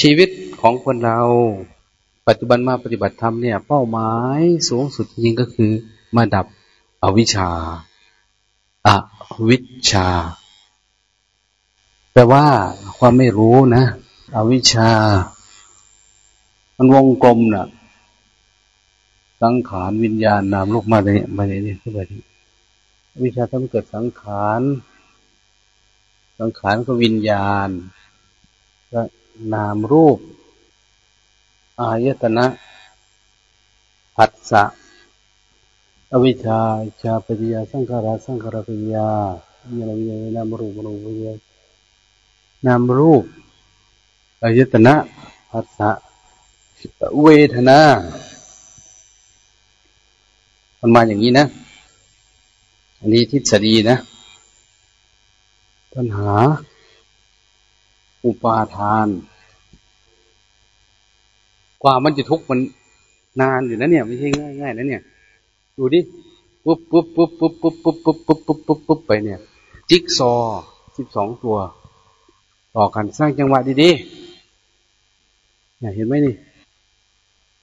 ชีวิตของคนเรา ปัจจุบันมาปฏิบัติธรรมเนี่ย เป้าหมายสูงสุดจริงก็คือ มาดับอวิชชาอาวิชชาแปลว่าความไม่รู้นะอวิชชา มันวงกลมนะ่ะ สังขารวิญญาณนามลูกมาเลยมาเลยนี่ขึ้นไปนี่วิชาทำเกิดสังขาร สังขารก็วิญญาณ นามรูป อายตนะ ผัสสะ อวิชชาชาปัญญาสังขาราสังขารปัญญามีอะไรมีอะไรนามรูปรูปปัญญานามรูป อายตนะผัสสะ เวทนา มันมาอย่างนี้นะ อันนี้ทิศดีนะ ปัญหาอุปาทาน กว่ามันจะทุกข์มันนานอยู่นะเนี่ย ไม่ใช่ง่ายง่ายนะเนี่ย ดูดิปุ๊บปุ๊บปุ๊บปุ๊บปุ๊บปุ๊บปุ๊บปุ๊บปุ๊บปุ๊บปุ๊บไปเนี่ย จิ๊กซอสิบสองตัว ต่อกันสร้างจังหวะดีๆเนี่ยเห็นไหมนี่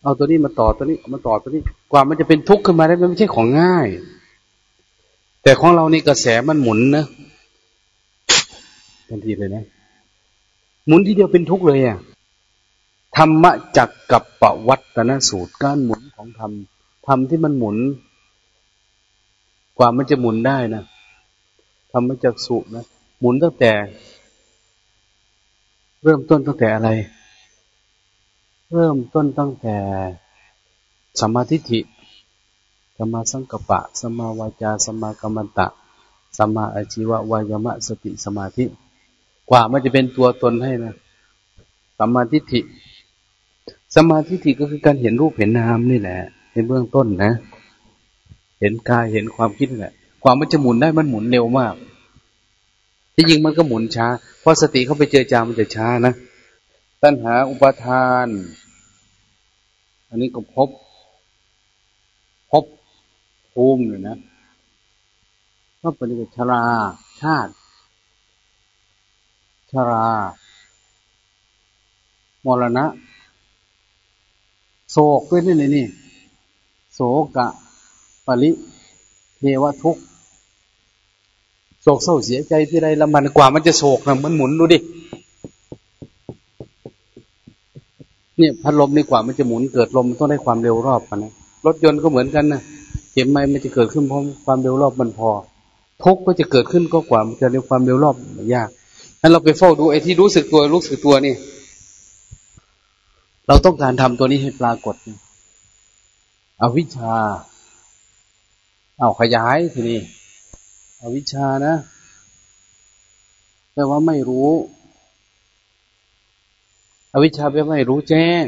เอาตัวนี้มาต่อตัวนี้มาต่อตัวนี้ กว่ามันจะเป็นทุกข์ขึ้นมาได้มันไม่ใช่ของง่าย แต่ของเรานี่กระแสมันหมุนนะทันทีเลยนะหมุนทีเดียวเป็นทุกข์เลยอะ ธรรมะจักกับปวัตนสูตรการหมุนของธรรมธรรมที่มันหมุน กว่ามันจะหมุนได้นะธรรมจักสุนะหมุนตั้งแต่ เริ่มต้นตั้งแต่อะไร เริ่มต้นตั้งแต่สมาธิิสมาสังกปะ สมาวาจา สมากรรมตะ สมาอาชีวะวายมะสติสมาธิ กว่ามันจะเป็นตัวตนให้นะสมาธิิ สมาธิทิก็คือการเห็นรูปเห็นนามนี่แหละในเบื้องต้นนะ เห็นกายเห็นความคิดนี่แหละกว่ามมันจะหมุนได้มันหมุนเร็วมาก ที่จริงมันก็หมุนช้า เพราะสติเข้าไปเจอจามันจะช้านะตัณหาอุปาทาน อันนี้ก็พบ พบภูมิเลยนะก็เป็นชราชาติ ชรา มรณะ โศกด้วยนี่นี่ โศกะปริเทวทุกโศกเศร้าเสียใจที่ไรละมันกว่ามันจะโศกนะมันหมุนดูดิเนี่ยพัดลมนี่กว่ามันจะหมุนเกิดลมมันต้องได้ความเร็วรอบกันนะรถยนต์ก็เหมือนกันนะเข็มไม้มันจะเกิดขึ้นเพราะความเร็วรอบมันพอ ทุกก็จะเกิดขึ้นก็กว่ามันจะเร็วความเร็วรอบมันยากนั้นเราไปเฝ้าดูไอ้ที่รู้สึกตัวรู้สึกตัวนี่ เราต้องการทำตัวนี้ให้ปรากฏอวิชา เอาขยายทีนี้อวิชชานะแปลว่าไม่รู้ อวิชชาแปลว่าไม่รู้แจ้ง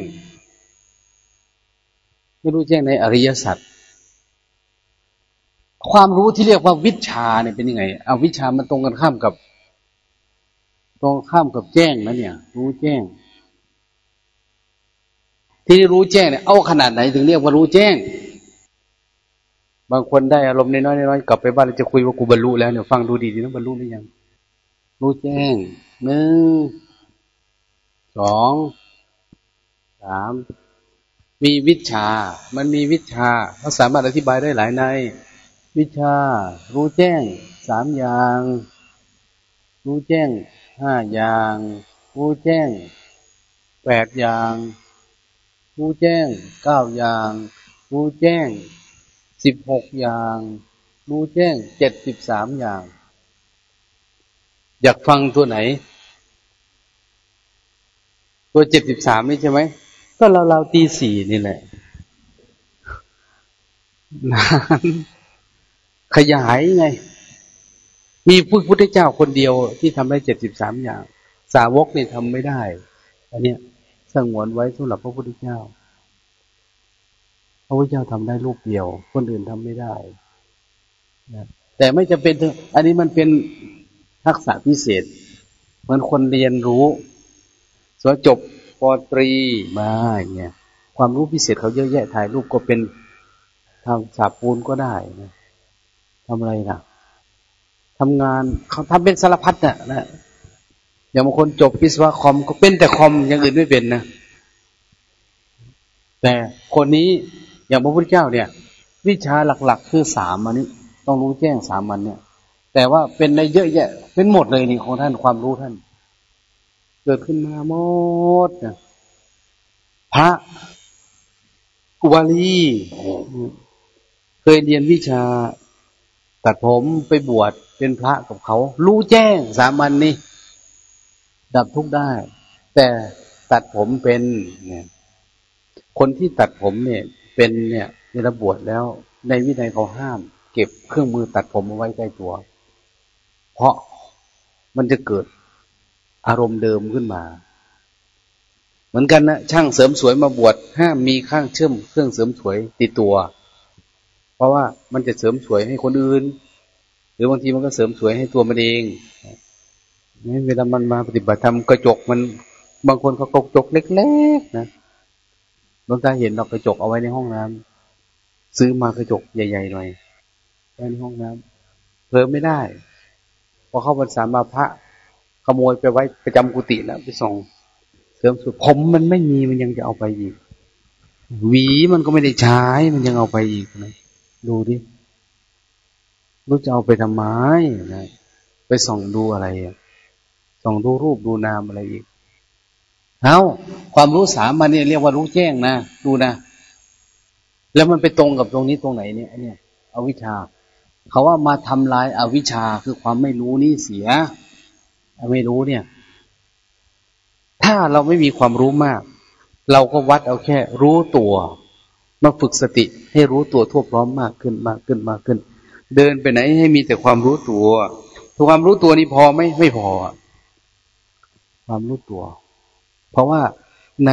ไม่รู้แจ้งในอริยสัจความรู้ที่เรียกว่าวิชาเนี่ยเป็นยังไงอวิชามันตรงกันข้ามกับ ตรงข้ามกับแจ้งนะเนี่ย รู้แจ้ง ที่รู้แจ้งเนี่ยเอาขนาดไหนถึงเรียกว่ารู้แจ้ง บางคนได้อารมณ์น้อยๆน้อยๆกลับไปบ้านจะคุยว่ากูบรรลุแล้วเนี่ยฟังดูดีๆนะบรรลุหรือยัง รู้แจ้งหนึ่งสองสามมีวิชา มันมีวิชาเขาสามารถอธิบายได้หลายใน วิชา รู้แจ้งสามอย่าง รู้แจ้งห้าอย่าง รู้แจ้งแปดอย่าง รู้แจ้งเก้าอย่าง รู้แจ้งสิบหกอย่าง รู้แจ้งเจ็ดสิบสามอย่าง อยากฟังตัวไหน ตัวเจ็ดสิบสามนี่ใช่ไหม ก็เราเราตีสี่นี่แหละนานขยายไง มีผู้พุทธเจ้าคนเดียวที่ทำได้เจ็ดสิบสามอย่าง สาวกนี่ทำไม่ได้ อันเนี้ย สงวนไว้สำหรับพระพุทธเจ้า พระพุทธเจ้าทำได้รูปเดียว คนอื่นทำไม่ได้นะแต่ไม่จะเป็น อันนี้มันเป็นทักษะพิเศษ เหมือนคนเรียนรู้สวจบปตรีมาเงี้ยความรู้พิเศษเขาเยอะแยะถ่ายรูปก็เป็นทำสาปูนก็ได้นะทำอะไรนะทำงานเขาทำเป็นสารพัดน่ะนะ อย่างบางคนจบวิศวะคอมก็เป็นแต่คอมอย่างอื่นไม่เป็นนะ แต่คนนี้อย่างพระพุทธเจ้าเนี่ย วิชาหลัก ๆ คือสามอันนี้ ต้องรู้แจ้งสามมันเนี่ย แต่ว่าเป็นในเยอะแยะ เป็นหมดเลยนี่ของท่านความรู้ท่าน เกิดขึ้นมาหมดนะพระกุบาลีเคยเรียนวิชาตัดผมไปบวชเป็นพระกับเขา รู้แจ้งสามัญนนี่ ดับทุกข์ได้ แต่ตัดผมเป็นเนี่ย คนที่ตัดผมเนี่ย เป็นเนี่ยในระบวชแล้ว ในวินัยเขาห้าม เก็บเครื่องมือตัดผมเอาไว้ใกล้ตัว เพราะมันจะเกิดอารมณ์เดิมขึ้นมา เหมือนกันนะช่างเสริมสวยมาบวชห้ามมีข้างเชื่อมเครื่องเสริมสวยติดตัว เพราะว่ามันจะเสริมสวยให้คนอื่น หรือบางทีมันก็เสริมสวยให้ตัวมันเอง เวลามันมาปฏิบัติธรรมกระจกมัน บางคนเขากระจกเล็กๆนะหลวงตาเห็นเรากระจกเอาไว้ในห้องน้ำซื้อมากระจกใหญ่ๆหน่อยไว้ในห้องน้ำเพิ่มไม่ได้พอเข้าพรรษามาพระ ขโมยไปไว้ประจำกุฏิแล้วไปส่องเสริมสุดผมมันไม่มีมันยังจะเอาไปอีก หวีมันก็ไม่ได้ใช้มันยังเอาไปอีกนะดูดิรู้จะเอาไปทำไมนะไปส่องดูอะไรอะ ส่องดูรูปดูนามอะไรอีกเอาความรู้สามัญเนี่ยเรียกว่ารู้แจ้งนะดูนะ แล้วมันไปตรงกับตรงนี้ตรงไหนเนี่ยเนี่ยอวิชชาเขาว่ามาทำลายอาวิชชาคือความไม่รู้นี่เสียไม่รู้เนี่ย ถ้าเราไม่มีความรู้มาก เราก็วัดเอาแค่ รู้ตัว มาฝึกสติ ให้รู้ตัวทั่วพร้อมมากขึ้นมากขึ้นมากขึ้น เดินไปไหนให้มีแต่ความรู้ตัวความรู้ตัวนี้พอไหมไม่พอ ความรู้ตัว เพราะว่าใน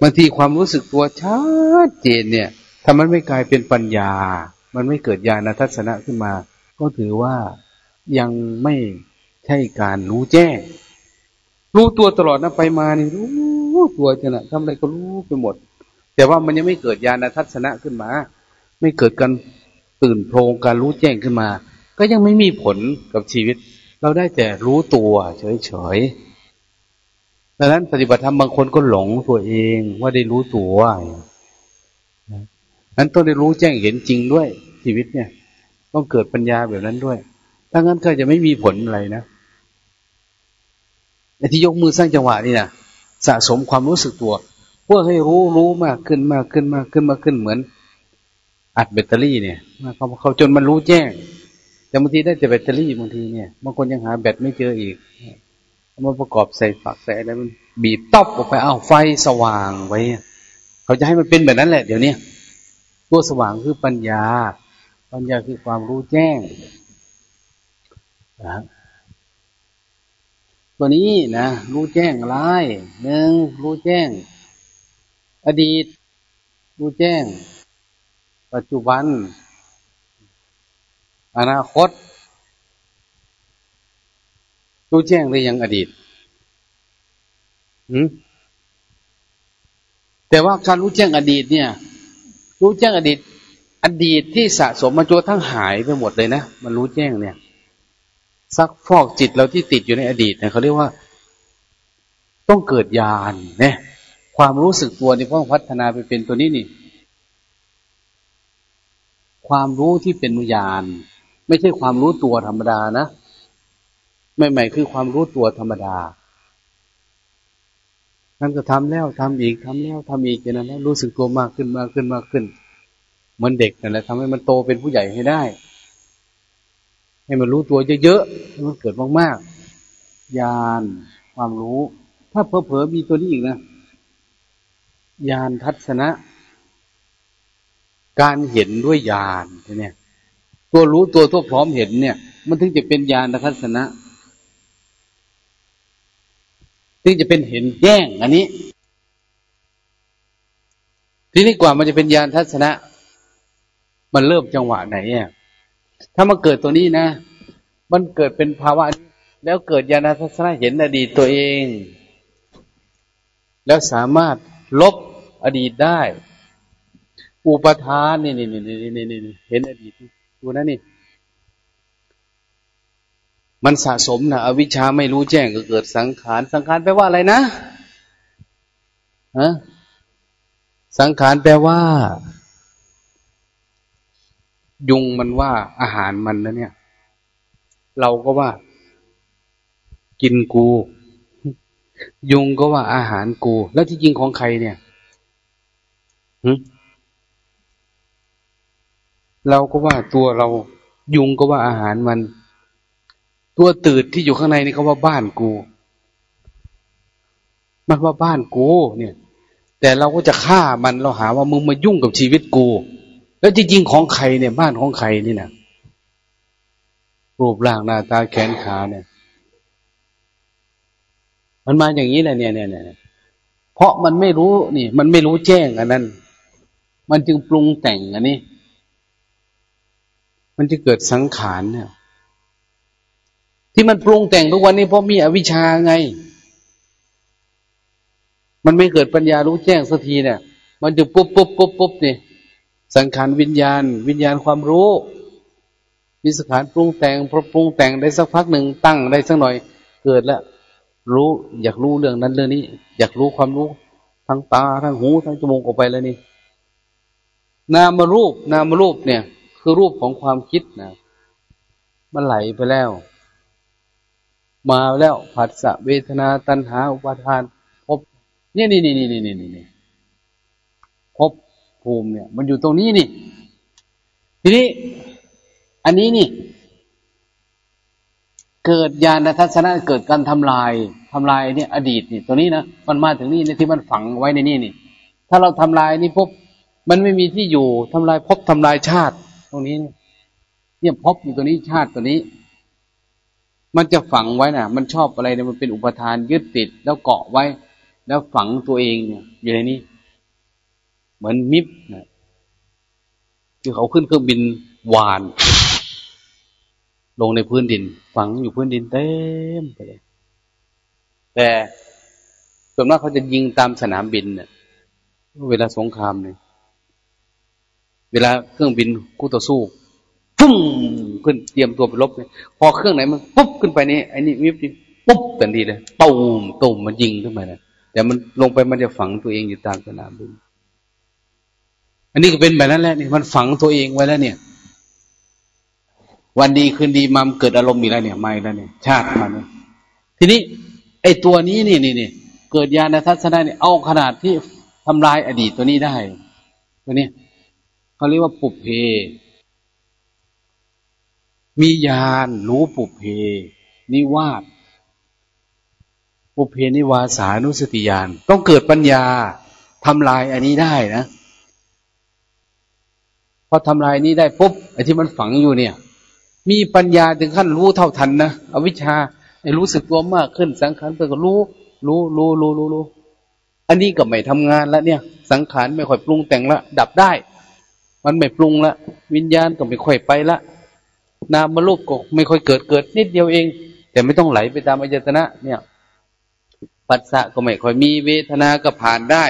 บางทีความรู้สึกตัวชัดเจนเนี่ย ถ้ามันไม่กลายเป็นปัญญา มันไม่เกิดญาณทัศนะขึ้นมา ก็ถือว่ายังไม่ใช่การรู้แจ้ง รู้ตัวตลอดนะไปมานี่รู้ตัวจะนะทำอะไรก็รู้ไปหมด แต่ว่ามันยังไม่เกิดญาณทัศนะขึ้นมา ไม่เกิดการตื่นโพรงการรู้แจ้งขึ้นมา ก็ยังไม่มีผลกับชีวิต เราได้แต่รู้ตัวเฉยๆดังนั้นปฏิบัติธรรมบางคนก็หลงตัวเองว่าได้รู้ตัวนั้นต้องได้รู้แจ้งเห็นจริงด้วย ชีวิตเนี่ย ต้องเกิดปัญญาแบบนั้นด้วย ถ้างั้นก็จะไม่มีผลอะไรนะไอ้ที่ยกมือสร้างจังหวะนี่นะสะสมความรู้สึกตัวเพื่อให้รู้รู้มากขึ้นมากขึ้นมากขึ้นมากขึ้นเหมือน อัดแบตเตอรี่เนี่ยเขาเขาจนมันรู้แจ้ง แต่บางทีได้แต่แบตเตอรี่บางทีเนี่ยบางคนยังหาแบตไม่เจออีกมาประกอบใส่ฝักใส่อะไรมันบีบตอบออกไปอ้าวไฟสว่างไว้ เขาจะให้มันเป็นแบบนั้นแหละ เดี๋ยวนี้ตัวสว่างคือปัญญา ปัญญาคือความรู้แจ้งนะตัวนี้นะรู้แจ้งอะไรหนึ่งรู้แจ้ง อดีต รู้แจ้ง ปัจจุบัน อนาคต รู้แจ้งหรือยังอดีตแต่ว่าการรู้แจ้งอดีต เนี่ย รู้แจ้งอดีต อดีตที่สะสมมาจนทั้งหายไปหมดเลยนะมันรู้แจ้งเนี่ยซักฟอกจิตเราที่ติดอยู่ในอดีตเนี่ยเขาเรียกว่า ต้องเกิดญาณเนี่ยความรู้สึกตัวนี่ต้องพัฒนาไปเป็นตัวนี้นี่ ความรู้ที่เป็นญาณ ไม่ใช่ความรู้ตัวธรรมดานะใหม่ๆคือความรู้ตัวธรรมดานั่นก็ทำแล้วทำอีกทำแล้วทำอีกอย่างนั้นแล้วรู้สึกตัวมากขึ้นมากขึ้นมากขึ้นเหมือนเด็กนั่นแหละทำให้มันโตเป็นผู้ใหญ่ให้ได้ ให้มันรู้ตัวเยอะๆให้มันเกิดมากๆญาณความรู้ ถ้าเผลอๆมีตัวนี้อีกนะญาณทัศนะ การเห็นด้วยญาณเนี่ย ตัวรู้ตัวทั่วพร้อมเห็นเนี่ย มันถึงจะเป็นญาณทัศนะถึงจะเป็นเห็นแจ้งอันนี้ ทีนี้กว่ามันจะเป็นญาณทัศนะ มันเริ่มจังหวะไหนเนี่ยถ้ามันเกิดตัวนี้นะ มันเกิดเป็นภาวะแล้วเกิดญาณทัศนะเห็นอดีตตัวเอง แล้วสามารถลบอดีตได้ อุปทานนี่นี่นี่นี่นี่เห็นอดีต ดูนะนี่ มันสะสมนะอวิชชาไม่รู้แจ้งก็เกิดสังขาร สังขารแปลว่าอะไรนะฮะสังขารแปลว่า ยุงมันว่าอาหารมันนะเนี่ย เราก็ว่า กินกู ยุงก็ว่าอาหารกู แล้วที่จริงของใครเนี่ย เราก็ว่าตัวเรายุงก็ว่าอาหารมัน ตัวตืดที่อยู่ข้างในนี่เขาว่าบ้านกูมันว่าบ้านกูเนี่ย แต่เราก็จะฆ่ามันเราหาว่ามึงมายุ่งกับชีวิตกู แล้วจริงๆของใครเนี่ย บ้านของใครนี่นะรูปร่างหน้าตาแขนขาเนี่ย มันมาอย่างนี้แหละเนี่ยเนี่ยเนี่ยเพราะมันไม่รู้นี่ มันไม่รู้แจ้งอันนั้น มันจึงปรุงแต่งอันนี้ มันจะเกิดสังขารเนี่ย ที่มันปรุงแต่งทุกวันนี้เพราะมีอวิชชาไง มันไม่เกิดปัญญารู้แจ้งสักทีเนี่ย มันจะปุ๊บปุ๊บปุ๊บปุ๊บนี่สังขารวิญญาณ วิญญาณความรู้มีสังขารปรุงแต่งพอปรุงแต่งได้สักพักหนึ่งตั้งได้สักหน่อยเกิดแล้วรู้อยากรู้เรื่องนั้นเรื่องนี้ อยากรู้ความรู้ทั้งตาทั้งหูทั้งจมูกออกไปแล้วนี่ นามรูป นามรูปเนี่ย คือรูปของความคิดนะมันไหลไปแล้ว มาแล้วผัสสะเวทนาตัณหาอุปาทานพบนี่นี่นี่นี่นี่นี่นี่พบภูมิเนี่ย มันอยู่ตรงนี้นี่ ทีนี้ อันนี้นี่ เกิดญาณทัศนะเกิดการทำลายทำลายเนี่ย อดีตนี่ตัวนี้นะมันมาถึงนี่ในที่มันฝังไว้ในนี่นี่ ถ้าเราทำลายนี่ปุ๊บมันไม่มีที่อยู่ทำลายพบทำลายชาติ รงนี้ เนี่ยพบอยู่ตัวนี้ชาติตัวนี้ มันจะฝังไว้นะ่ะ มันชอบอะไรเนี่ยมันเป็นอุปทานยึดติดแล้วเกาะไว้ แล้วฝังตัวเองเนี่ยอยู่ในนี้ เหมือนมิบนะที่เขาขึ้นเครื่องบินวาน ลงในพื้นดิน ฝังอยู่พื้นดินเต็มไปเลยแต่ส่วนมากเขาจะยิงตามสนามบินเนี่ยเวลาสงครามเนี่ย เวลาเครื่องบินคู่ต่อสู้ฟุ้งขึ้นเตรียมตัวไปลบเนี่ยพอเครื่องไหนมันปุ๊บขึ้นไปนี่ไอ้นี่วิบปุ๊บทันทีเลยตูมตูมมันยิงขึ้นมาเลยแต่มันลงไปมันจะฝังตัวเองอยู่ตามสนามบินอันนี้ก็เป็นแบบนั้นแหละนี่มันฝังตัวเองไว้แล้ว เนี่ย วันดีคืนดีมามเกิดอารมณ์อีกแล้วเนี่ยไม่แล้วเนี่ย ชาติมาเนี่ยทีนี้ ไอ้ตัวนี้นี่นี่นี่เกิดญาณทัศนะเนี่ยเอาขนาดที่ทำลายอดีตตัวนี้ได้ตัวนี้ เขาเรียกว่าปุเพ มีญาณรู้ปุเพ นิวาสปุเพนิวาสานุสติญาณต้องเกิดปัญญาทำลายอันนี้ได้นะพอทำลายนี้ได้ปุ๊บไอ้ที่มันฝังอยู่เนี่ย มีปัญญาถึงขั้นรู้เท่าทันนะอวิชชาไอ้รู้สึกตัวมากขึ้นสังขารเปิดก็รู้ รู้รู้รู้รู้รู้อันนี้ก็ไม่ทำงานแล้วเนี่ย สังขารไม่ค่อยปรุงแต่งละดับได้ มันไม่ปรุงละ วิญญาณก็ไม่ค่อยไปละ นามรูปก็ไม่ค่อยเกิดเกิดนิดเดียวเอง แต่ไม่ต้องไหลไปตามอายตนะ เนี่ย ปัสสะก็ไม่ค่อยมีเวทนาก็ผ่านได้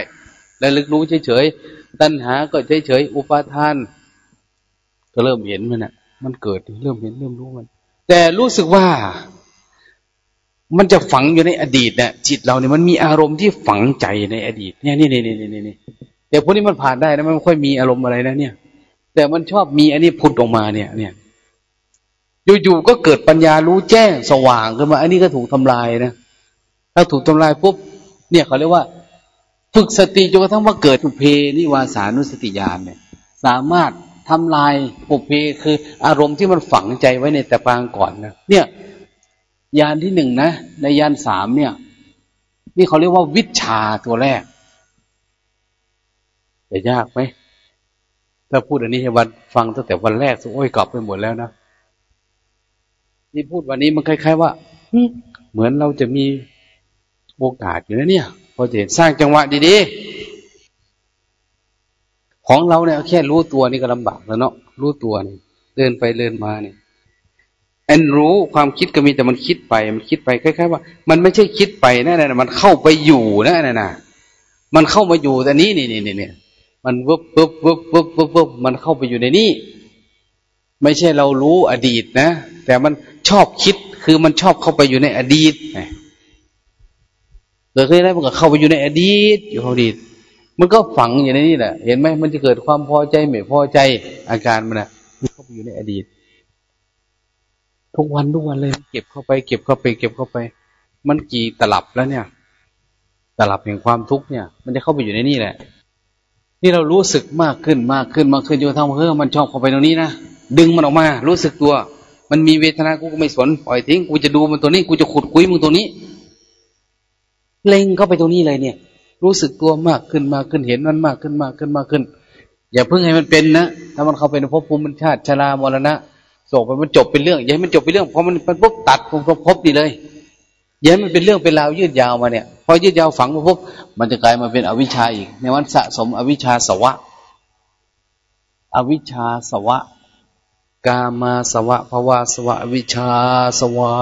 และลึกรู้เฉยๆตัณหาก็เฉยๆอุปาทาน ก็เริ่มเห็นมันนะมันเกิดเริ่มเห็นเริ่มรู้มัน แต่รู้สึกว่ามันจะฝังอยู่ในอดีตเนี่ยจิตเราเนี่ยมันมีอารมณ์ที่ฝังใจในอดีต เนี่ยนี่นี่นี่นี่นี่แต่พวกนี้มันผ่านได้นะมันไม่ค่อยมีอารมณ์อะไรนะเนี่ย แต่มันชอบมีอันนี้พุดออกมาเนี่ย เนี่ย อยู่ๆก็เกิดปัญญารู้แจ้งสว่างขึ้นมา อันนี้ก็ถูกทำลายนะถ้าถูกทำลายปุ๊บเนี่ยเขาเรียกว่า ฝึกสติจนกระทั่งว่าเกิดปุเพนิวาสานุสติญาณเนี่ย สามารถทำลายปุเพคืออารมณ์ที่มันฝังใจไว้ในแต่ปางก่อนนะเนี่ยยานที่หนึ่งนะในยานสามเนี่ย นี่เขาเรียกว่าวิชาตัวแรกจะยากไหม ถ้าพูดอันนี้ให้วันฟังตั้งแต่วันแรกสุโอ้ยกลับไปหมดแล้วนะที่พูดวันนี้มันคล้ายๆว่าเหมือนเราจะมีโอกาสอยู่นะเนี่ย พอจะเห็นสร้างจังหวะดีๆ ของเราเนี่ยแค่รู้ตัวนี่ก็ลำบากแล้วเนาะรู้ตัวนี่เดินไปเดินมาเนี่ยแอนรู้ความคิดก็มีแต่มันคิดไปมันคิดไปคล้ายๆว่า มันไม่ใช่คิดไปนะนะมันเข้าไปอยู่นะนะนะมันเข้ามาอยู่แต่นี้นี่นี่นี่ มันวึบวึบวึบวึบวึบวึบมันเข้าไปอยู่ในนี้ ไม่ใช่เรารู้อดีตนะ แต่มันชอบคิดคือมันชอบเข้าไปอยู่ในอดีตเกิดขึ้นได้มันก็เข้าไปอยู่ในอดีตอยู่อดีต มันก็ฝังอยู่ในนี่แหละ เห็นไหมมันจะเกิดความพอใจไม่พอใจอาการมันนะมันเข้าไปอยู่ในอดีต ทุกวันทุกวันเลย เก็บเข้าไป เก็บเข้าไป เก็บเข้าไป มันกี่ตลับแล้วเนี่ย ตลับแห่งความทุกข์เนี่ย มันจะเข้าไปอยู่ในนี่แหละ นี่เรารู้สึกมากขึ้นมากขึ้นมากขึ้นจนทำเฮ้อมันชอบเข้าไปตรงนี้นะดึงมันออกมา รู้สึกตัว มันมีเวทนากูก็ไม่สนปล่อยทิ้งกูจะดูมันตัวนี้กูจะขุดคุยมึงตัวนี้เล็งเข้าไปตรงนี้เลยเนี่ย รู้สึกตัวมากขึ้นมากขึ้นเห็นมันมากขึ้นมากขึ้นมากขึ้น อย่าเพิ่งให้มันเป็นนะถ้ามันเข้าไปในภพภูมิมันชาติชรามรณะโศกไปมันจบเป็นเรื่องอย่าให้มันจบเป็นเรื่องพอมันมันปุ๊บตัดภพภพนี่เลย อย่าให้มันเป็นเรื่องเป็นราวยืดยาวมาเนี่ย พอยืดยาวฝังมาปุ๊บมันจะกลายมาเป็นอวิชชาอีก ในวันสะสมอวิชชาสวะ อวิชชาสวะ กามาสวะภวาสวะ อวิชชาสวะ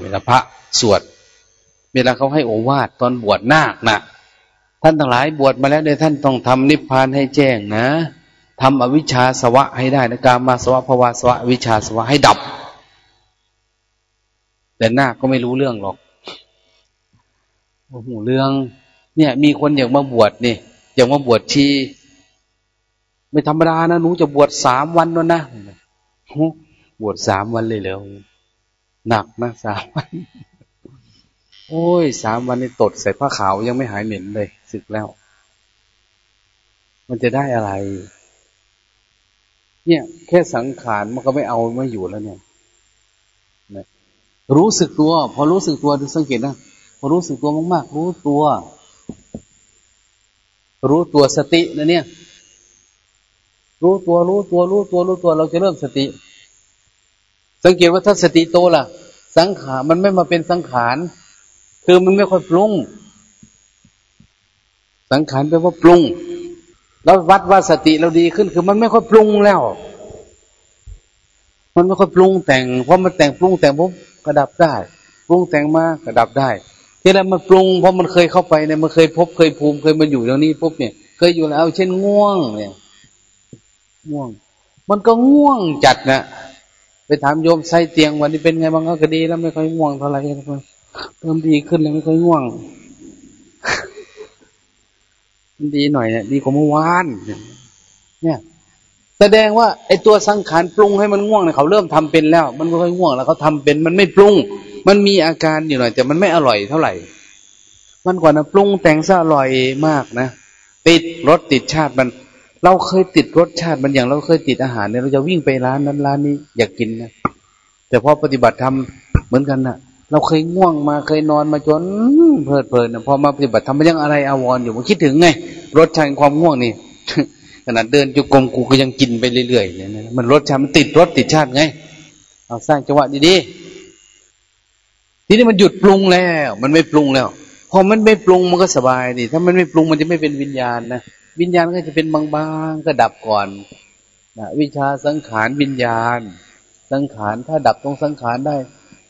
เวลาพระสวด เวลาเขาให้โอวาทตอนบวชนาคนะท่านทั้งหลายบวชมาแล้วเดี๋ยท่านต้องทำนิพพานให้แจ้งนะทำอวิชชาสวะให้ได้นะกามาสวะภวาสวะอวิชชาสวะให้ดับ แต่หน้าก็ไม่รู้เรื่องหรอกโอ้โหเรื่อง เนี่ย มีคนอยากมาบวชนี่อยากมาบวชชีไม่ธรรมดานะหนูจะบวชสามวันแล้วนะบวชสามวันเลยแล้วหนักนะสามวัน โอ้ยสามวันนี้ตดใส่ผ้าขาวยังไม่หายเหม็นเลยสึกแล้ว มันจะได้อะไร เนี่ย แค่สังขารมันก็ไม่เอาไม่อยู่แล้วเนี่ย รู้สึกตัว พอรู้สึกตัวดูสังเกตนะพอรู้สึกตัวมากๆ รู้ตัว รู้ตัวสตินะเนี่ย รู้ตัวรู้ตัวรู้ตัวรู้ตัว เราจะเริ่มสติ สังเกตว่าถ้าสติโตล่ะ สังขารมันไม่มาเป็นสังขาร คือมันไม่ค่อยปรุง สังขารแปลว่าปรุง แล้ววัดว่าสติเราดีขึ้น คือมันไม่ค่อยปรุงแล้ว มันไม่ค่อยปรุงแต่งเพราะมันแต่งปรุงแต่งปุ๊บกระดับได้ปรุงแต่งมากระดับได้ที่แล้วมันปรุงเพราะมันเคยเข้าไปเนี่ยมันเคยพบเคยภูมิเคยมาอยู่ตรงนี้ปุ๊บเนี่ย เคยอยู่แล้ว เช่นง่วงเนี่ยง่วง มันก็ง่วงจัดนะไปถามโยมใส่เตียงวันนี้เป็นไงบ้างก็ดีแล้วไม่ค่อยง่วงเท่าไหร่เริ่มดีขึ้นแล้วไม่ค่อยง่วงดีหน่อยเนี่ยดีกว่าเมื่อวานเนี่ย แสดงว่าไอ้ตัวสังขารปรุงให้มันง่วงเนี่ยเขาเริ่มทำเป็นแล้ว มันค่อยง่วงแล้วเขาทาเป็น มันไม่ปรุง มันมีอาการอยู่หน่อย แต่มันไม่อร่อยเท่าไหร่ มันกว่านะปรุงแต่งซะอร่อยมากนะติดรสติดชาติมัน เราเคยติดรสชาติมันอย่างเราเคยติดอาหารเนี่ยเราจะวิ่งไปร้านนั้นร้านนี้อยากกินนะแต่พอปฏิบัติทำเหมือนกันนะเราเคยง่วงมาเคยนอนมาจนเพลิดเพลินนะพอมาปฏิบัติทำมันยังอะไรอาวรอยู่มันคิดถึงไงรสชาติความง่วงนี่ ขนาดเดินจุกงกูก็ยังกินไปเรื่อยๆเนี่ยมันรสชาติมันติดรสติดชาติไง เอาสร้างจังหวะดีๆทีนี้มันหยุดปรุงแล้ว มันไม่ปรุงแล้วพอมันไม่ปรุงมันก็สบายดิถ้ามันไม่ปรุงมันจะไม่เป็นวิญญาณนะวิญญาณก็จะเป็นบางๆก็ดับก่อนนะวิชาสังขารวิญญาณ สังขารถ้าดับตรงสังขารได้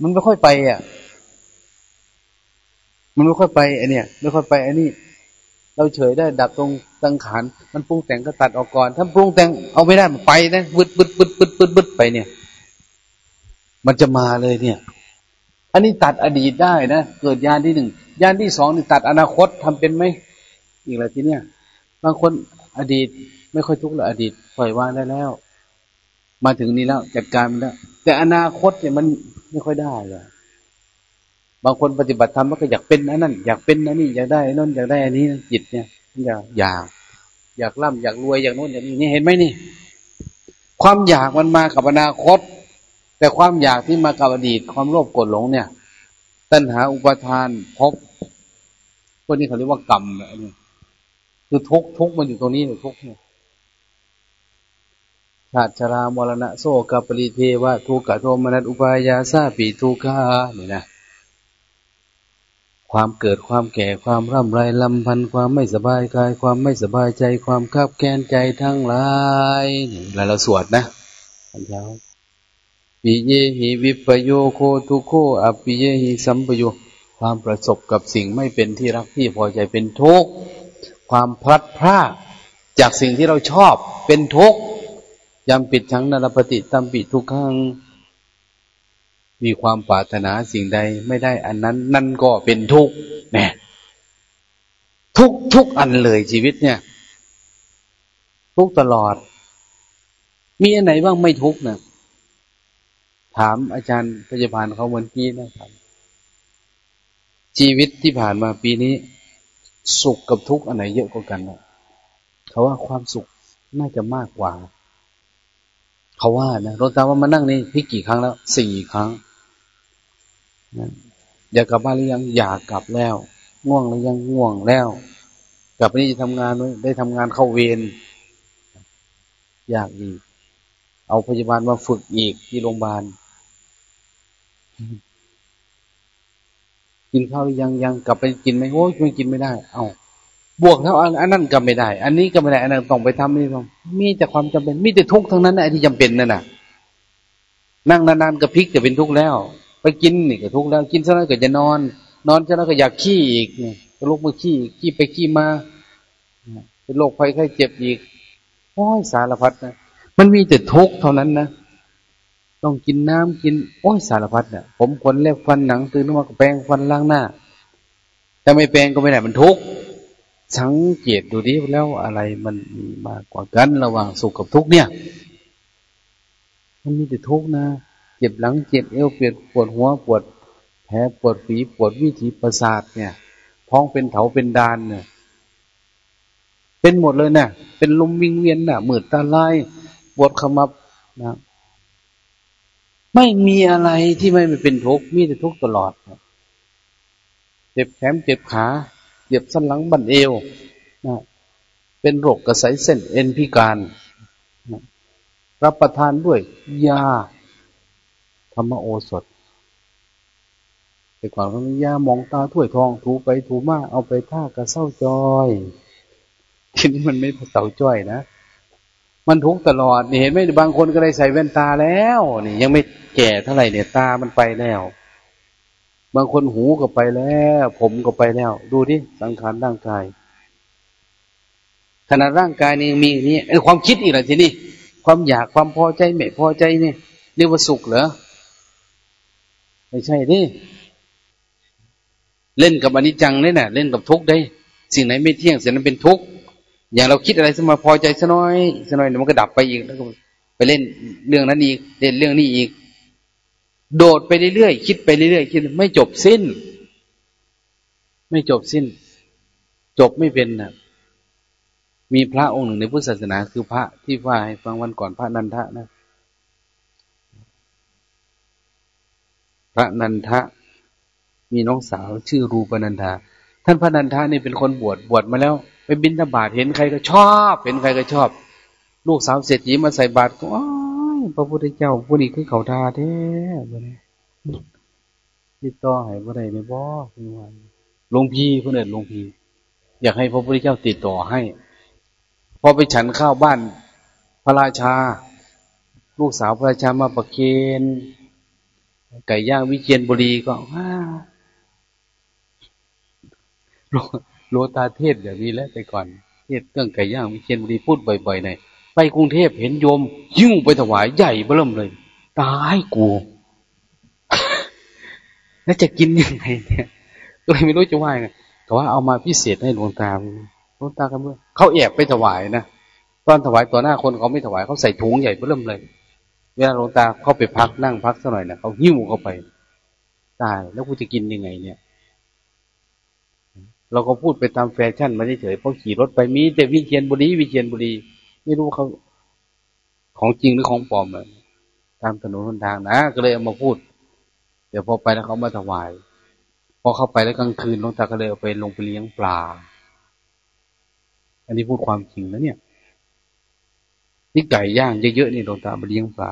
มันไม่ค่อยไปอะ มันไม่ค่อยไปไอเนี่ยไม่ค่อยไปไอนี่เราเฉยได้ดับตรง สังขารมันปรุงแต่งก็ตัดออกก่อน ถ้าปรุงแต่งเอาไม่ได้มันไปนะบึดบึดบึดบึดบึดบึดไปเนี่ย มันจะมาเลยเนี่ย อันนี้ตัดอดีตได้นะเกิดญาณที่หนึ่งญาณที่สองนี่ตัดอนาคตทำเป็นไหมอีกแล้วทีเนี้ยบางคนอดีตไม่ค่อยทุกข์แล้วอดีตปล่อยวางได้แล้ว มาถึงนี้แล้วจัดการมันแล้วแต่อนาคตเนี่ยมันไม่ค่อยได้เลยบางคนปฏิบัติธรรมก็อยากเป็นอันนั้นอยากเป็นอันนี้อยากได้อันนั้นอยากได้อันนี้จิตเนี่ย อยากอยาก อยากร่ำอยากรวยอยากโน้นอย่างนี้นี่เห็นไหมนี่ ความอยากมันมากับอนาคต แต่ความอยากที่มากับอดีต ความโลภโกรธหลงเนี่ย ตัณหาอุปทานพบพวกนี้เขาเรียกว่ากรรมเนี่ยคือทุกทุกมันอยู่ตรงนี้เลยทุกเนี่ยชาติชรามรณะโซกปริเทวะทุกขโทมนัสอุปายาซาปีทุกขาเนี่ยนะ ความเกิดความแก่ความร่ำไรลำพันความไม่สบายกาย ความไม่สบายใจ ความคับแค้นใจทั้งหลายแล้วเราสวดนะอันเช้าปิเยหิวิปโยโคทุโคอปิเยหิสัมปโยความประสบกับสิ่งไม่เป็นที่รักที่พอใจเป็นทุกข์ความพลัดพรากจากสิ่งที่เราชอบเป็นทุกข์ยำปิดทั้งนรปฏิตัมปิทุกขัง มีความปรารถนาสิ่งใดไม่ได้อันนั้น นั่นก็เป็นทุกข์แน่ทุกทุกอันเลยชีวิตเนี่ย ทุกตลอด มีอันไหนบ้างไม่ทุกนะถามอาจารย์พยาบาลเขาเมื่อกี้นะครับ ชีวิตที่ผ่านมาปีนี้ สุขกับทุกข์อันไหนเยอะกว่ากันนะเขาว่าความสุขน่าจะมากกว่า เขาว่านะรถตาว่ามานั่งนี่พี่กี่ครั้งแล้วสี่ครั้ง อยากกลับบ้านหรือยังอยากกลับแล้ว ง่วงหรือยังง่วงแล้ว กลับไปนี่จะทำงานด้วยได้ทำงานเข้าเวรอยากอีก เอาพยาบาลมาฝึกอีกที่โรงพยาบาลกินข้าวหรือยังยังกลับไปกินไหมโอ้ยไม่กินไม่ได้ เอาบวกแล้วอันนั้นก็ไม่ได้ อันนี้ก็ไม่ได้ อันนั้นต้องไปทำนี่ต้องมีแต่ความจำเป็น มีแต่ทุกข์ทั้งนั้นไอ้ที่จำเป็นนั่นน่ะ นั่งนานๆกับพริกจะเป็นทุกข์แล้ว ไปกินนี่ก็ทุกข์แล้วกินซะแล้วก็จะนอน นอนซะแล้วก็อยากขี้อีกเนี่ยก็ลุกมาขี้ขี้ไปขี้มาเป็นโรคภัยไข้เจ็บอีกโอ้ยสารพัดนะมันมีแต่ทุกข์เท่านั้นนะต้องกินน้ำกินโอ้ยสารพัดเนี่ยผมขนเล็บฟันหนังตื่นมาก็แปรงฟันล้างหน้าถ้าไม่แปรงก็ไม่ได้มันทุกข์สังเกตดูดิแล้วอะไรมันมีมากกว่ากันระหว่างสุขกับทุกข์เนี่ย มันมีแต่ทุกข์นะ เจ็บหลังเจ็บเอวเปียดปวดหัวปวดแผลปวดฝีปวดวิถีประสาทเนี่ยท้องเป็นเถาเป็นดานเนี่ย เป็นหมดเลยเนะเป็นลมวิงเวียนน่ะมืดตาลายปวดขมับนะไม่มีอะไรที่ไม่เป็นทุกข์มีแต่ทุกข์ตลอดเจ็บแขนเจ็บขาเจ็บสันหลังบันเอวนะเป็นโรคกระสายเส้นเอ็นพิการนะรับประทานด้วยยา ธรรมโอสถแต่ก่อนเขายามองตาถ้วยทองถูไปถูมาเอาไปท่ากระเศร้าจอยทีนี้มันไม่เศร้าจ้อยนะมันทุกตลอดนี่เห็นไหมบางคนก็ได้ใส่แว่นตาแล้วนี่ยังไม่แก่เท่าไหร่เนี่ยตามันไปแล้ว บางคนหูก็ไปแล้ว ผมก็ไปแล้ว ดูดิสังขารร่างกายขณะร่างกายนี่มีนี่ไอ้ความคิดอีกแหละทีนี้ความอยากความพอใจไม่พอใจนี่เรียกว่าสุขเหรอ ไม่ใช่ดิเล่นกับอนิจจังนี่นะเล่นกับทุกข์ได้ สิ่งไหนไม่เที่ยงสิ่งนั้นเป็นทุกข์อย่างเราคิดอะไรสมาพอใจสน้อยสน้อยเดี๋ยวมันก็ดับไปอีกแล้วก็ไปเล่นเรื่องนั้นอีกเล่นเรื่องนี้อีก โดดไปเรื่อยๆคิดไปเรื่อยๆคิดไม่จบสิ้น ไม่จบสิ้น จบไม่เป็นนะมีพระองค์หนึ่งในพุทธศาสนา คือพระที่ว่าให้ฟังวันก่อนพระนันทะนะ ระนันทะ มีน้องสาวชื่อรูปนันทา ท่านพระนันทะนี่เป็นคนบวชบวชมาแล้ว ไปบินธบาตเห็นใครก็ชอบ เห็นใครก็ชอบ ลูกสาวเศรษฐีมาใส่บาตรก็พระพุทธเจ้าผู้นี้คือเขาทาแท้บ่นี้ติดต่อให้บ่ได้ในบ่คือว่าหลวงพี่เพื่อนหลวงพี่ อยากให้พระพุทธเจ้าติดต่อให้ พอไปฉันข้าวบ้านพระราชา ลูกสาวพระราชามาประเคน ไก่ย่างวิเชียนบุรีก็ว้าโลตาเทศอย่างนี้แล้วแต่ก่อน เทศเรื่องไก่ย่างวิเชียนบุรีพูดบ่อยๆหน่อยไปกรุงเทพเห็นโยมยิ่งไปถวายใหญ่เบิ่มเลย ตายกูแล้วจะกินยังไงเนี่ยก็เลยไม่รู้จะว่าไงแต่ว่าเอามาพิเศษให้หลวงตาหลวงตากันเมื่อเขาแอบไปถวายนะตอนถวายตัวหน้าคนเขาไม่ถวายเขาใส่ถุงใหญ่เบิ่มเลย วลาหลวงตาเข้าไปพักนั่งพักสักหน่อยนะเขาหิ้วเข้าไป ตาย แล้วกูจะกินยังไง เนี่ย เราก็พูดไปตามแฟชั่นมาเฉยๆเพราะขี่รถไปมีแต่วิเชียนบุรีวิเชียนบุรีไม่รู้เขาของจริงหรือของปลอมเลยตามถนนหนทางนะก็เลยเอามาพูด เดี๋ยวพอไปแล้วเขามาถวาย พอเข้าไปแล้วกลางคืนหลวงตาก็เลยเอาไปลงไปเลี้ยงปลา อันนี้พูดความจริงนะเนี่ยนี่ไก่ย่างเยอะๆนี่หลวงตาไปเลี้ยงปลา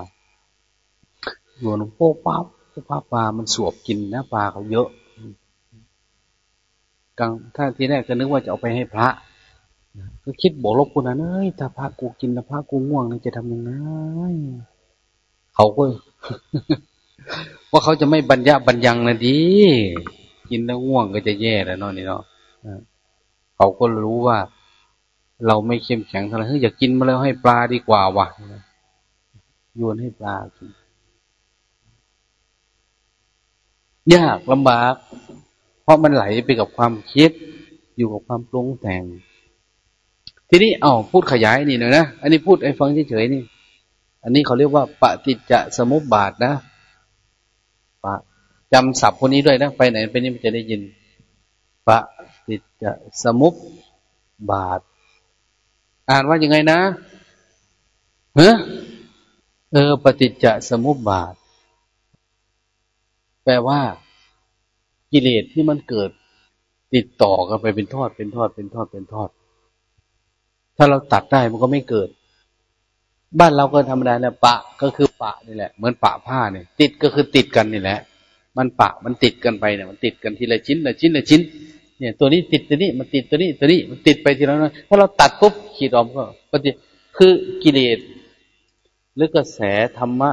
หลวงพ่อปั๊บปลาปลามันสวบกินนะปลาเขาเยอะกลางถ้าทีแรกก็นึกว่าจะเอาไปให้พระ ก็คิดบอกลบกูนะเอ้ยถ้าพระกูกินแล้วพระกูง่วงนี่จะทำยังไงเขาก็ว่าเขาจะไม่บรรยะบรรยังนะดี กินแล้วง่วงก็จะแย่แล้วเนาะนี่เนาะเขาก็รู้ว่า เราไม่เข้มแข็งเท่าไหร่เฮ้ยอยากกินมาแล้วให้ปลาดีกว่าวะโยนให้ปลากิน ยากลำบาก เพราะมันไหลไปกับความคิด อยู่กับความปรุงแต่ง ทีนี้เอาพูดขยายนี่หน่อยนะ อันนี้พูดไอ้ฟังเฉยๆนี่ อันนี้เขาเรียกว่าปฏิจจสมุปบาทนะปะจำศัพท์คนนี้ด้วยนะ ไปไหนไปนี่มันจะได้ยินปฏิจจสมุปบาท อ่านว่ายังไงนะเฮ้เออปฏิจจสมุปบาท แปลว่ากิเลสที่มันเกิดติดต่อกันไปเป็นทอดเป็นทอดเป็นทอดเป็นทอด ถ้าเราตัดได้มันก็ไม่เกิด บ้านเราก็ธรรมดาเนี่ยปะก็คือปะนี่แหละ เหมือนปะผ้าเนี่ย ติดก็คือติดกันนี่แหละ มันปะมันติดกันไปเนี่ยมันติดกันทีละชิ้นละชิ้นละชิ้น เนี่ย ตัวนี้ติดตัวนี้มันติดตัวนี้ตัวนี้มันติดไปทีละน้อยถ้าเราตัดปุ๊บขีดออกก็ปฏิคือกิเลสหรือกระแสธรรมะ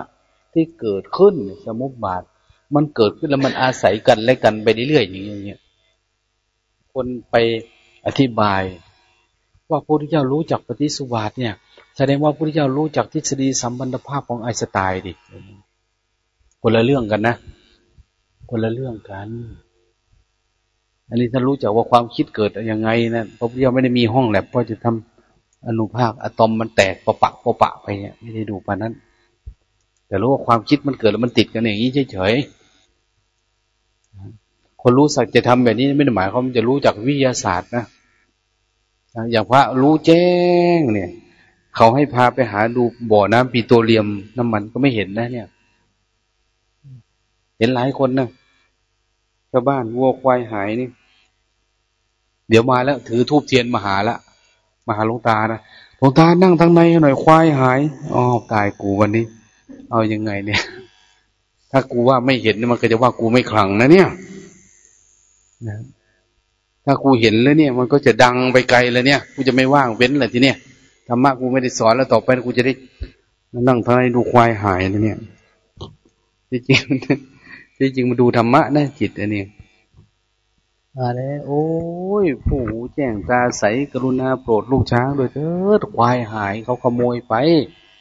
ที่เกิดขึ้นสมุปบาท มันเกิดขึ้นแล้วมันอาศัยกันและกันไปเรื่อยๆอย่างเงี้ยคนไปอธิบาย ว่าพระพุทธเจ้ารู้จักปฏิสุบาทเนี่ย แสดงว่าพระพุทธเจ้ารู้จักทฤษฎีสัมพันธภาพของไอสไตน์ดิคนละเรื่องกันนะคนละเรื่องกัน อันนี้ถ้ารู้จักว่าความคิดเกิดยังไงนะพระพุทธเจ้าไม่ได้มีห้องแลบเพราะจะทำอนุภาคอะตอมมันแตกปะปะปะปะไปเนี่ยไม่ได้ดูปานนั้น แต่รู้ว่าความคิดมันเกิดแล้วมันติดกันอย่างนี้เฉยๆคนรู้สัจจะทำแบบนี้ไม่ได้หมายความจะรู้จากวิทยาศาสตร์นะอย่างพระรู้แจ้งเนี่ย เขาให้พาไปหาดูบ่อน้ำปีโตรเลียมน้ำมันก็ไม่เห็นนะ เนี่ย เห็นหลายคนนะชาวบ้านวัวควายหายนี่ เดี๋ยวมาแล้ว ถือทูบเทียนมาหาละมาหาหลวงตานะหลวงตานั่งทางในหน่อยควายหายอ๋อตายกูวันนี้ เอายังไงเนี่ย ถ้ากูว่าไม่เห็นมันก็จะว่ากูไม่คลังนะเนี่ยนะถ้ากูเห็นแล้วเนี่ย มันก็จะดังไปไกลแล้วเนี่ย กูจะไม่ว่างเว้นเลยทีเนี้ยธรรมะกูไม่ได้สอนแล้วต่อไปกูจะได้นั่งทางในดูควายหายนะเนี่ยที่จริงที่จริงมาดูธรรมะนะจิตอันนี้มาแล้วโอ้ยผู้แจ้งตาใสกรุณาโปรดลูกช้างโดยเถิดควายหายเขาขโมยไป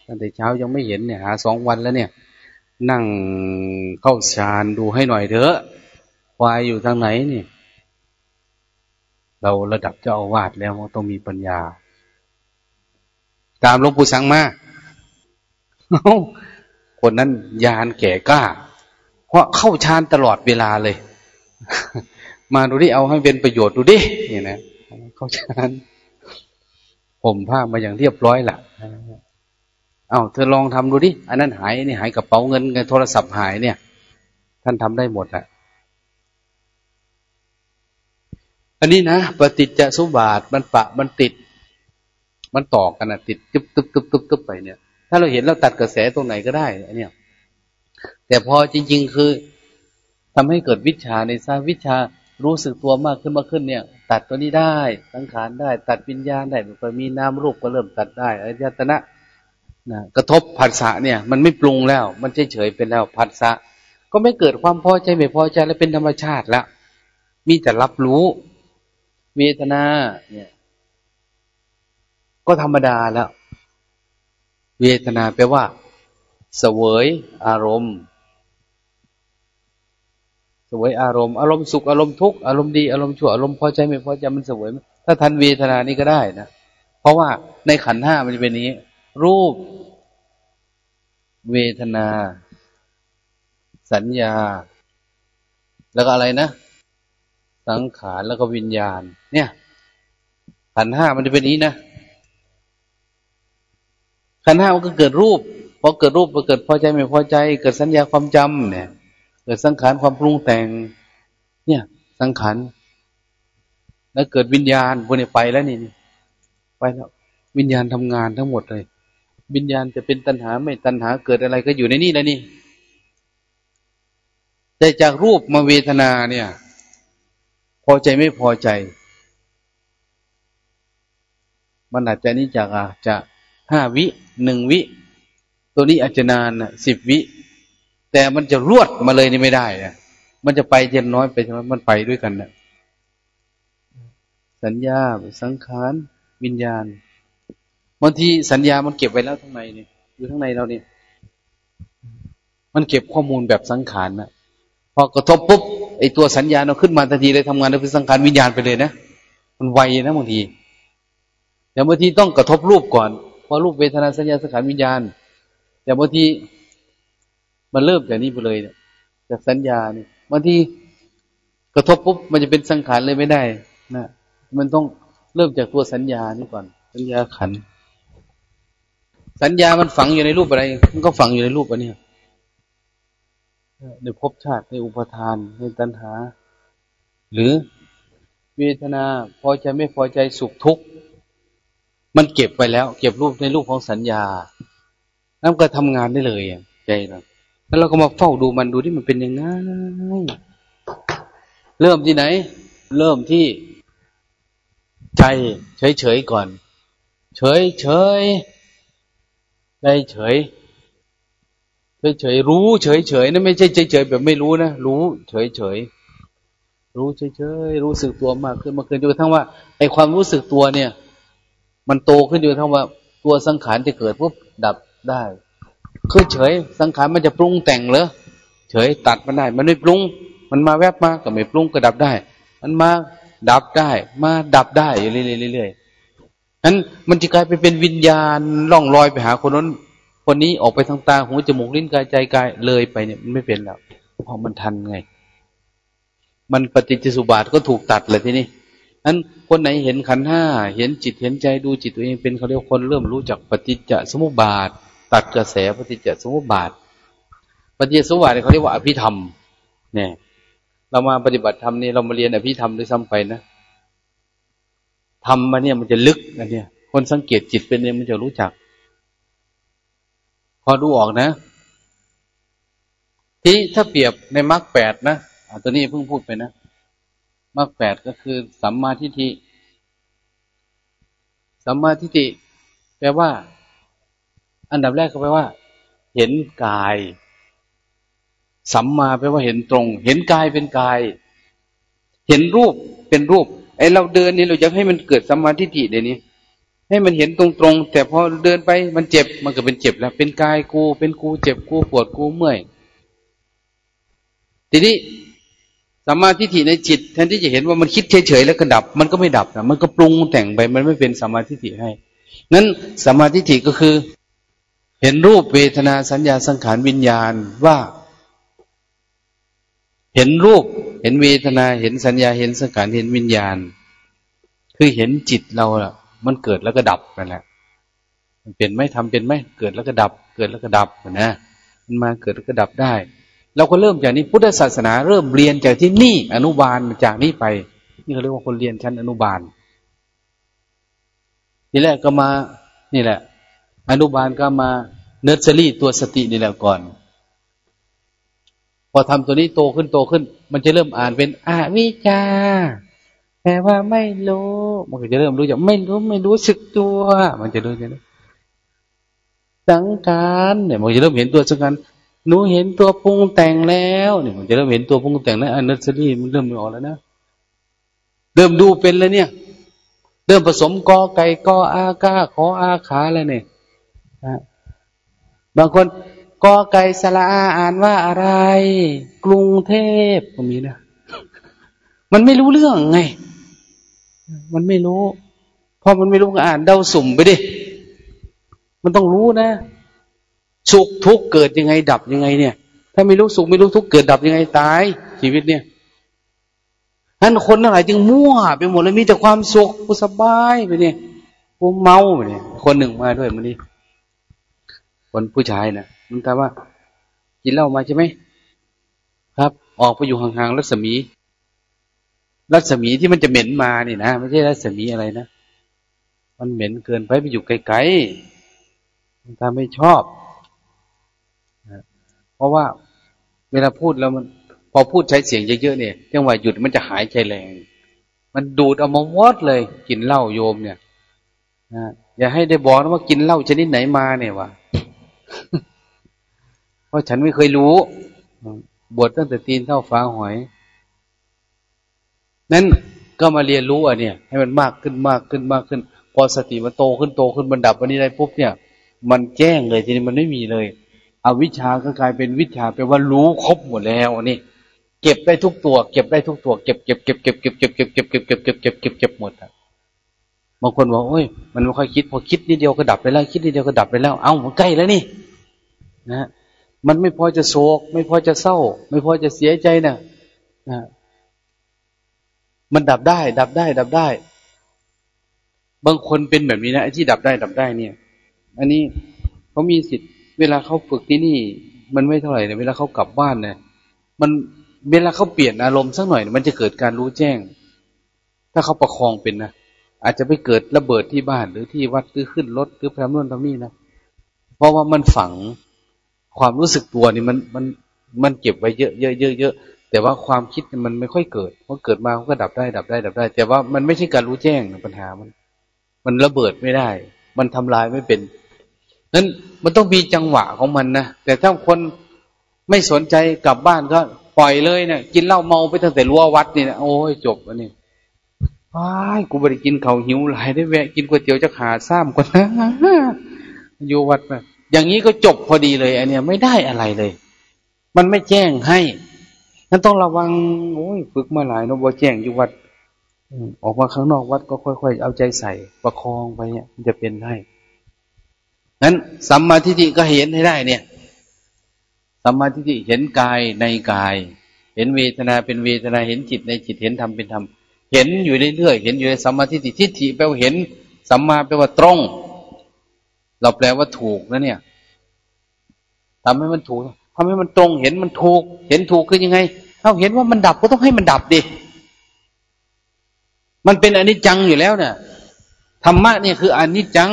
ตั้งแต่เช้ายังไม่เห็นเนี่ยหาสองวันแล้วเนี่ย นั่งเข้าฌานดูให้หน่อยเถอะควายอยู่ทางไหนนี่ เราระดับเจ้าอาวาสแล้วต้องมีปัญญา ตามหลวงปู่สังมาคนนั้นยานแก่กล้า เพราะเข้าฌานตลอดเวลาเลย มาดูดิเอาให้เป็นประโยชน์ดูดินี่นะเข้าชานผมผ้ามาอย่างเรียบร้อยละเอาเธอลองทำดูดิ อันนั้นหายนี่หายกระเป๋าเงินเงินโทรศัพท์หายเนี่ย ท่านทำได้หมดอะอันนี้นะปฏิจจสุบาทมันปะมันติด มันต่อกันอะติดตึ๊บตึ๊บตึ๊บตึ๊บตึ๊บไปเนี่ย ถ้าเราเห็นเราตัดกระแสตรงไหนก็ได้อันเนี้ยแต่พอจริง ๆ คือทำให้เกิดวิชาในทราวิชารู้สึกตัวมากขึ้นมากขึ้นเนี่ย ตัดตัวนี้ได้สังขารได้ ตัดวิญญาณได้พอมีนามรูปก็เริ่มตัดได้อายตนะ นะกระทบผัสสะเนี่ย มันไม่ปรุงแล้ว มันเฉยเฉยเป็นแล้วผัสสะก็ไม่เกิดความพอใจไม่พอใจแล้วเป็นธรรมชาติแล้วมีแต่รับรู้เวทนาเนี่ย ก็ธรรมดาแล้ว เวทนาแปลว่า เสวยอารมณ์สวยอารมณ์อารมณ์สุขอารมณ์ทุกข์อารมณ์ดีอารมณ์ชั่วอารมณ์พอใจไม่พอใจมันสวยถ้าทันเวทนานี้ก็ได้นะเพราะว่าในขันห้ามันจะเป็นนี้ รูป เวทนา สัญญา แล้วก็อะไรนะ สังขารแล้วก็วิญญาณ เนี่ยขันห้ามันจะเป็นนี้นะขันห้ามันก็เกิดรูปพอเกิดรูปก็เกิดพอใจไม่พอใจ เกิดสัญญาความจำเนี่ย เกิดสังขารความปรุงแต่ง เนี่ย สังขารแล้วเกิดวิญญาณพวกนี้ไปแล้วนี่ไปแล้ววิญญาณทำงานทั้งหมดเลย วิญญาณจะเป็นตัณหาไม่ตัณหาเกิดอะไรก็อยู่ในนี่แล้วนี่ แต่จากรูปมาเวทนาเนี่ย พอใจไม่พอใจ มันอาจจะนี่จากอาจจะห้าวิหนึ่งวิ ตัวนี้อาจจะนานสิบวิ แต่มันจะรวดมาเลยนี่ไม่ได้นะมันจะไปเย็นน้อยไปใช่ไหมมันไปด้วยกันนะสัญญาสังขาร วิญญาณ บางทีสัญญามันเก็บไว้แล้วข้างในเนี่ยอยู่ข้างในเราเนี่ย มันเก็บข้อมูลแบบสังขารนะพอกระทบปุ๊บไอตัวสัญญาเราขึ้นมาทันทีเลยทำงานเป็นสังขารวิญญาณไปเลยนะมันไวนะบางทีแต่บางทีต้องกระทบรูปก่อนพอรูปเวทนาสัญญาสังขารวิญญาณ แต่บางทีมันเริ่มจากนี้ไปเลยเนี่ยจากสัญญาเนี่ยบางทีกระทบปุ๊บมันจะเป็นสังขารเลยไม่ได้นะมันต้องเริ่มจากตัวสัญญานี่ก่อน สัญญาขัน สัญญามันฝังอยู่ในรูปอะไร มันก็ฝังอยู่ในรูปอันนี้ในภพชาติในอุปทานในตัณหา หรือเวทนาพอใจไม่พอใจสุขทุกข์มันเก็บไปแล้ว เก็บรูปในรูปของสัญญาแล้วก็ทำงานได้เลยใจเราแล้วเราก็มาเฝ้าดูมันดูที่มันเป็นยังไงเริ่มที่ไหน เริ่มที่ใจเฉยๆก่อน เฉยๆ เฉยเฉยเฉยรู้เฉยๆนะไม่ใช่เฉยๆแบบไม่รู้นะรู้เฉยๆรู้เฉยๆรู้สึกตัวมากขึ้นมาขึ้นจนกระทั่งว่าไอความรู้สึกตัวเนี่ย มันโตขึ้นจนกระทั่งว่าตัวสังขารจะเกิดปุ๊บดับได้คือเฉย สังขารมันจะปรุงแต่งเหรอเฉยตัดมันได้ มันไม่ปรุง มันมาแวบมาก็ไม่ปรุงก็ดับได้ มันมาดับได้ มาดับได้อยู่เรื่อยๆ นั้นมันจะกลายไปเป็นวิญญาณล่องลอยไปหาคนนั้นคนนี้ออกไปทางตาหูจมูกลิ้นกายใจกายเลยไปเนี่ยมันไม่เป็นแล้วเพราะมันทันไง มันปฏิจจสุบาทก็ถูกตัดเลยทีนี้นั้นคนไหนเห็นขันห้าเห็นจิตเห็นใจดูจิตตัวเองเป็นเขาเรียกคนเริ่มรู้จักปฏิจจสมุปบาท ตัดกระแสปฏิจจสมุปบาท ปฏิจจสมุปบาทเขาเรียกว่าอภิธรรม เนี่ย เรามาปฏิบัติธรรมนี่เรามาเรียนอภิธรรมด้วยซ้ำไปนะ ทำมาเนี่ยมันจะลึกนะเนี่ย คนสังเกตจิตเป็นเนี่ยมันจะรู้จัก พอดูออกนะ ทีถ้าเปรียบในมรรคแปดนะตัวนี้เพิ่งพูดไปนะมรรคแปดก็คือสัมมาทิฏฐิสัมมาทิฏฐิแปลว่า อันดับแรกก็แปลว่า เห็นกาย สัมมาแปลว่าเห็นตรง เห็นกายเป็นกาย เห็นรูปเป็นรูป ไอเราเดินนี่เราจะให้มันเกิดสัมมาทิฏฐิเดี๋ยวนี้ ให้มันเห็นตรงๆแต่พอเดินไปมันเจ็บมันก็เป็นเจ็บแล้ว เป็นกายกู เป็นกูเจ็บกูปวดกูเมื่อยทีนี้สมาธิฐิในจิตแทนที่จะเห็นว่ามันคิดเฉยๆแล้วก็ดับ มันก็ไม่ดับนะมันก็ปรุงแต่งไปมันไม่เป็นสมาธิฐิให้นั้นสมาธิฐิก็คือ เห็นรูปเวทนาสัญญาสังขารวิญญาณว่า เห็นรูป เห็นเวทนา เห็นสัญญา เห็นสังขาร เห็นวิญญาณ คือเห็นจิตเราล่ะ มันเกิดแล้วก็ดับนั่นแหละ มันเป็นไม่ทำเป็นไม่เกิดแล้วก็ดับ เกิดแล้วก็ดับนะ มันมาเกิดแล้วก็ดับได้ เราก็เริ่มจากนี้ พุทธศาสนาเริ่มเรียนจากที่นี่อนุบาลจากนี้ไป นี่เขาเรียกว่าคนเรียนชั้นอนุบาล ทีแรกก็มา นี่แหละ อนุบาลก็มาเนอร์เซอรี่ตัวสตินี่แหละก่อน พอทำตัวนี้โตขึ้นโตขึ้น มันจะเริ่มอ่านเป็นอวิชาแปลว่าไม่รู้ มันก็จะเริ่มรู้จักไม่รู้ไม่รู้สึกตัว มันจะรู้อย่างนี้สังการเนี่ยมันจะเริ่มเห็นตัวสังการหนูเห็นตัวปรุงแต่งแล้วเนี่ยมันจะเริ่มเห็นตัวปรุงแต่งแล้วอันนัสรีมันเริ่มออกแล้วนะเริ่มดูเป็นแล้วเนี่ย เริ่มผสมกอไก่กออากาขออาขาแล้วเนี่ยบางคน กอไก่สละอาอ่านว่าอะไร กรุงเทพก็มีนะ มันไม่รู้เรื่องไง มันไม่รู้ พอมันไม่รู้ก็อ่านเดาสุ่มไปดิ มันต้องรู้นะ สุขทุกข์เกิดยังไง ดับยังไง เนี่ย ถ้าไม่รู้สุขไม่รู้ทุกข์เกิดดับยังไงตาย ชีวิตเนี่ยท่านคนทั้งหลายจึงมั่วไปหมดเลยมีแต่ความสุขสบายไปเนี่ยกูเมาไปเนี่ยคนหนึ่งมาด้วยมันนี่ คนผู้ชายนะมันถามว่า กินเหล้ามาใช่ไหมครับ ออกไปอยู่ห่างๆรัศมี รัศมีที่มันจะเหม็นมานี่นะไม่ใช่รัศมีอะไรนะมันเหม็นเกินไปไปอยู่ไกลๆมันทำไม่ชอบเพราะว่าเวลาพูดแล้วมัน พอพูดใช้เสียงเยอะๆเนี่ยจังหวะหยุดมันจะหายใจแรง มันดูดเอามาวอดเลยกินเหล้าโยมเนี่ยนะอย่าให้ได้บอกนะว่ากินเหล้าชนิดไหนมาเนี่ยวะ ราะฉันไม่เคยรู้ บวชตั้งแต่ตีนเท่าฟ้าหอย นั้นก็มาเรียนรู้อะเนี่ย ให้มันมากขึ้นมากขึ้นมากขึ้น พอสติมันโตขึ้นโตขึ้นมันดับวันนี้ได้ปุ๊บเนี่ย มันแจ้งเลยทีนี้มันไม่มีเลยอวิชาก็กลายเป็นวิชาแปลว่ารู้ครบหมดแล้วนี่เก็บได้ทุกตัว เก็บได้ทุกตัวเก็บเก็บเก็บเก็บเก็บเก็บเก็บเก็บเก็บเก็บเก็บเก็บเก็บเก็บหมดอะบางคนบอกโอ้ยมันไม่ค่อยคิดพอคิดนิดเดียวก็ดับไปแล้ว คิดนิดเดียวก็ดับไปแล้ว เอ้ามันใกล้แล้วนี่ นะ มันไม่พอจะโศก ไม่พอจะเศร้า ไม่พอจะเสียใจนะนะมันดับได้ ดับได้ ดับได้ บางคนเป็นแบบนี้นะที่ดับได้ ดับได้เนี่ย อันนี้เขามีสิทธิ์ เวลาเขาฝึกที่นี่ มันไม่เท่าไหร่แต่เวลาเขากลับบ้านเนี่ยมันเวลาเขาเปลี่ยนอารมณ์สักหน่อย มันจะเกิดการรู้แจ้ง ถ้าเขาประคองเป็นนะอาจจะไปเกิดระเบิดที่บ้านหรือที่วัดหรือขึ้นรถหรือทำนู่นทำนี่นะเพราะว่ามันฝัง ความรู้สึกตัวนี่มันมันมันเก็บไว้เยอะเยอะเยอะเยอะแต่ว่าความคิดมันไม่ค่อยเกิดเพราะเกิดมาก็ดับได้ดับได้ ดับได้ แต่ว่ามันไม่ใช่การรู้แจ้งปัญหามัน มันระเบิดไม่ได้ มันทำลายไม่เป็นนั้นมันต้องมีจังหวะของมันนะแต่ถ้าคนไม่สนใจกลับบ้านก็ปล่อยเลยเนะี่ยกินเหล้าเมาไปตั้งแต่รั้ววัดนี่นะโอ้ยจบอันนี้ว้ายกูไปกินเขาหิวหลายได้แวะ กินก๋วยเตี๋ยวจะขาซ้ำก่อนนะอยู่วัดนะ อย่างนี้ก็จบพอดีเลยอันเนี้ยไม่ได้อะไรเลย มันไม่แจ้งให้นั้นต้องระวัง โอ้ยฝึกมาหลายนบแจ้งอยู่วัดออกมาข้างนอกวัดก็ค่อยๆ เอาใจใส่ประคองไปเนี่ยมันจะเป็นได้นั้นสัมมาทิฏฐิก็เห็นให้ได้ เนี่ยสัมมาทิฏฐิเห็นกายในกาย เห็นเวทนาเป็นเวทนาเห็นจิตในจิตเห็นธรรมเป็นธรรมเห็นอยู่เรื่อยๆเห็นอยู่ในสัมมาทิฏฐิทิฏฐิแปลว่าเห็นสัมมาแปลว่าตรง เราแปลว่าถูกนะเนี่ยทำให้มันถูกทำให้มันตรง เห็นมันถูก เห็นถูกคือยังไงเราเห็นว่ามันดับก็ต้องให้มันดับดิ มันเป็นอนิจจังอยู่แล้วเนี่ยธรรมะเนี่ยคืออนิจจัง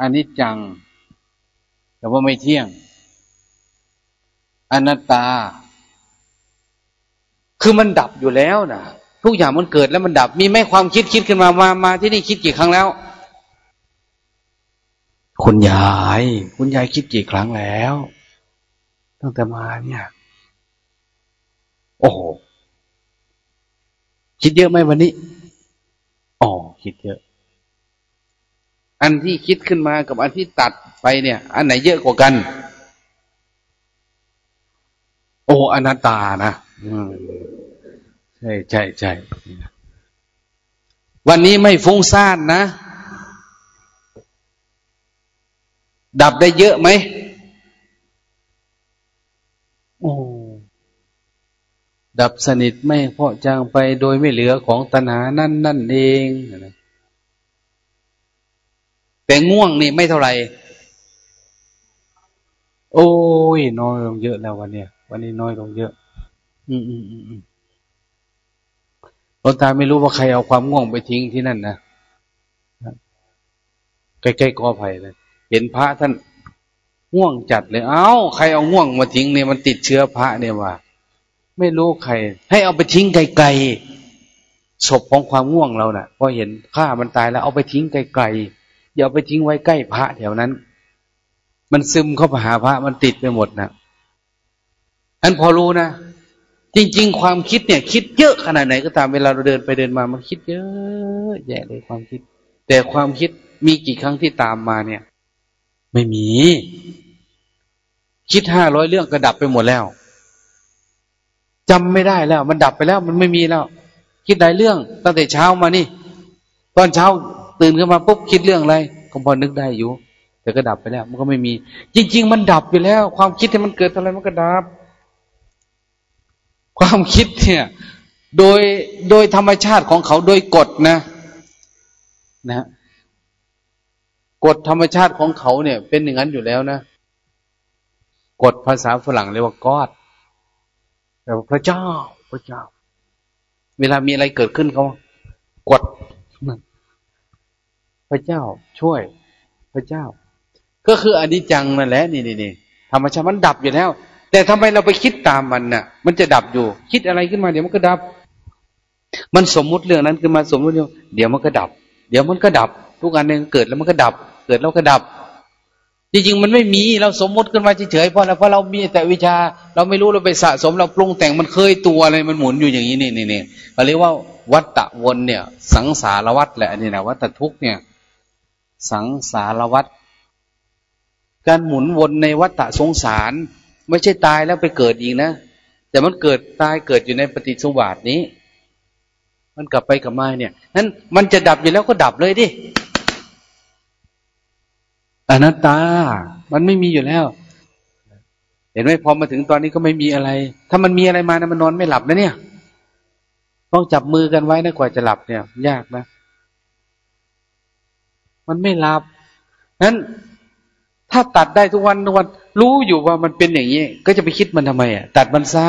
อนิจจัง แต่ว่าไม่เที่ยง อนัตตา คือมันดับอยู่แล้วนะทุกอย่างมันเกิดแล้วมันดับ มีไม่ความคิดคิดขึ้นมามามาที่นี่คิดกี่ครั้งแล้ว คุณยาย คุณยายคิดกี่ครั้งแล้ว ตั้งแต่มาเนี่ย โอ้โห คิดเยอะไหมวันนี้ อ๋อ คิดเยอะ อันที่คิดขึ้นมากับอันที่ตัดไปเนี่ย อันไหนเยอะกว่ากัน โอ้อนัตตานะใช่ใช่ใช่ วันนี้ไม่ฟุ้งซ่านนะ ดับได้เยอะไหมโอ้ดับสนิทไม่เพาะจางไปโดยไม่เหลือของตัณหานั่นนั่นเองแต่ง่วงนี่ไม่เท่าไหร่ โอ้ย น้อยลงเยอะแล้ววันเนี้ยวันนี้น้อยลงเยอะ อืมอืมอืมอืมหลวงตาไม่รู้ว่าใครเอาความง่วงไปทิ้งที่นั่นนะใกล้ๆกอไผ่เลย เห็นพระท่านง่วงจัดเลย เอา้า ใครเอาง่วงมาทิ้งเนี่ยมันติดเชื้อพระเนี่ยว่า ไม่รู้ใคร ให้เอาไปทิ้งไกลๆศพของความง่วงเรานะ่ะพอเห็นข้ามันตายแล้วเอาไปทิ้งไกลๆอย่าเอาไปทิ้งไว้ใกล้พระแถวนั้น มันซึมเข้าไปหาพระมันติดไปหมดนะอันพอรู้นะจริง ๆ ความคิดเนี่ย คิดเยอะขนาดไหนก็ตามเวลาเราเดินไปเดินมามันคิดเยอะแยะเลยความคิด แต่ความคิดมีกี่ครั้งที่ตามมาเนี่ย ไม่มี คิดห้าร้อยเรื่องก็ดับไปหมดแล้วจำไม่ได้แล้ว มันดับไปแล้ว มันไม่มีแล้ว คิดหลายเรื่อง ตั้งแต่เช้ามานี่ ตอนเช้าตื่นขึ้นมาปุ๊บคิดเรื่องอะไรก็พอนึกได้อยู่ แต่ก็ดับไปแล้ว มันก็ไม่มี จริง ๆ มันดับไปแล้ว ความคิดที่มันเกิดอะไรมันก็ดับ ความคิดเนี่ย โดยโดยธรรมชาติของเขาโดยกฎนะ นะ กฎธรรมชาติของเขาเนี่ย เป็นอย่างนั้นอยู่แล้วนะกฎภาษาฝรั่งเรียกว่ากอดแต่พระเจ้าพระเจ้า เวลามีอะไรเกิดขึ้นเขากดพระเจ้าช่วย พระเจ้า ก็คืออนิจจังนั่นแหละนี่นี่นี่ธรรมชาติมันดับอยู่แล้ว แต่ทำไมเราไปคิดตามมันน่ะ มันจะดับอยู่ คิดอะไรขึ้นมาเดี๋ยวมันก็ดับ มันสมมุติเรื่องนั้นขึ้นมาสมมุติเดียวเดี๋ยวมันก็ดับ เดี๋ยวมันก็ดับ ทุกอันหนึ่งเกิดแล้วมันก็ดับ เกิดแล้วก็ดับ จริงๆมันไม่มีเราสมมติขึ้นมาเฉยๆเพราะอะไรเพราะเรามีแต่วิชา เราไม่รู้เราไปสะสม เราปรุงแต่งมันเคยตัวอะไรมันหมุนอยู่อย่างนี้นี่นี่นี่เขาเรียกว่าวัตตะวนเนี่ย สังสารวัตแหละนี่นะวัตทุกเนี่ย สังสารวัตการหมุนวนในวัฏฏะสงสาร ไม่ใช่ตายแล้วไปเกิดอีกนะแต่มันเกิดตายเกิดอยู่ในปฏิสวาสนี้ มันกลับไปกลับมาเนี่ยนั้นมันจะดับอยู่แล้วก็ดับเลยดิ อนัตตา มันไม่มีอยู่แล้ว เห็นไหมพอมาถึงตอนนี้ก็ไม่มีอะไร ถ้ามันมีอะไรมานะมันนอนไม่หลับนะเนี่ย ต้องจับมือกันไว้นะกว่าจะหลับเนี่ย ยากนะ มันไม่หลับนั้นถ้าตัดได้ทุกวันทุกวัน รู้อยู่ว่ามันเป็นอย่างนี้ ก็จะไปคิดมันทำไมอะ ตัดมันซะ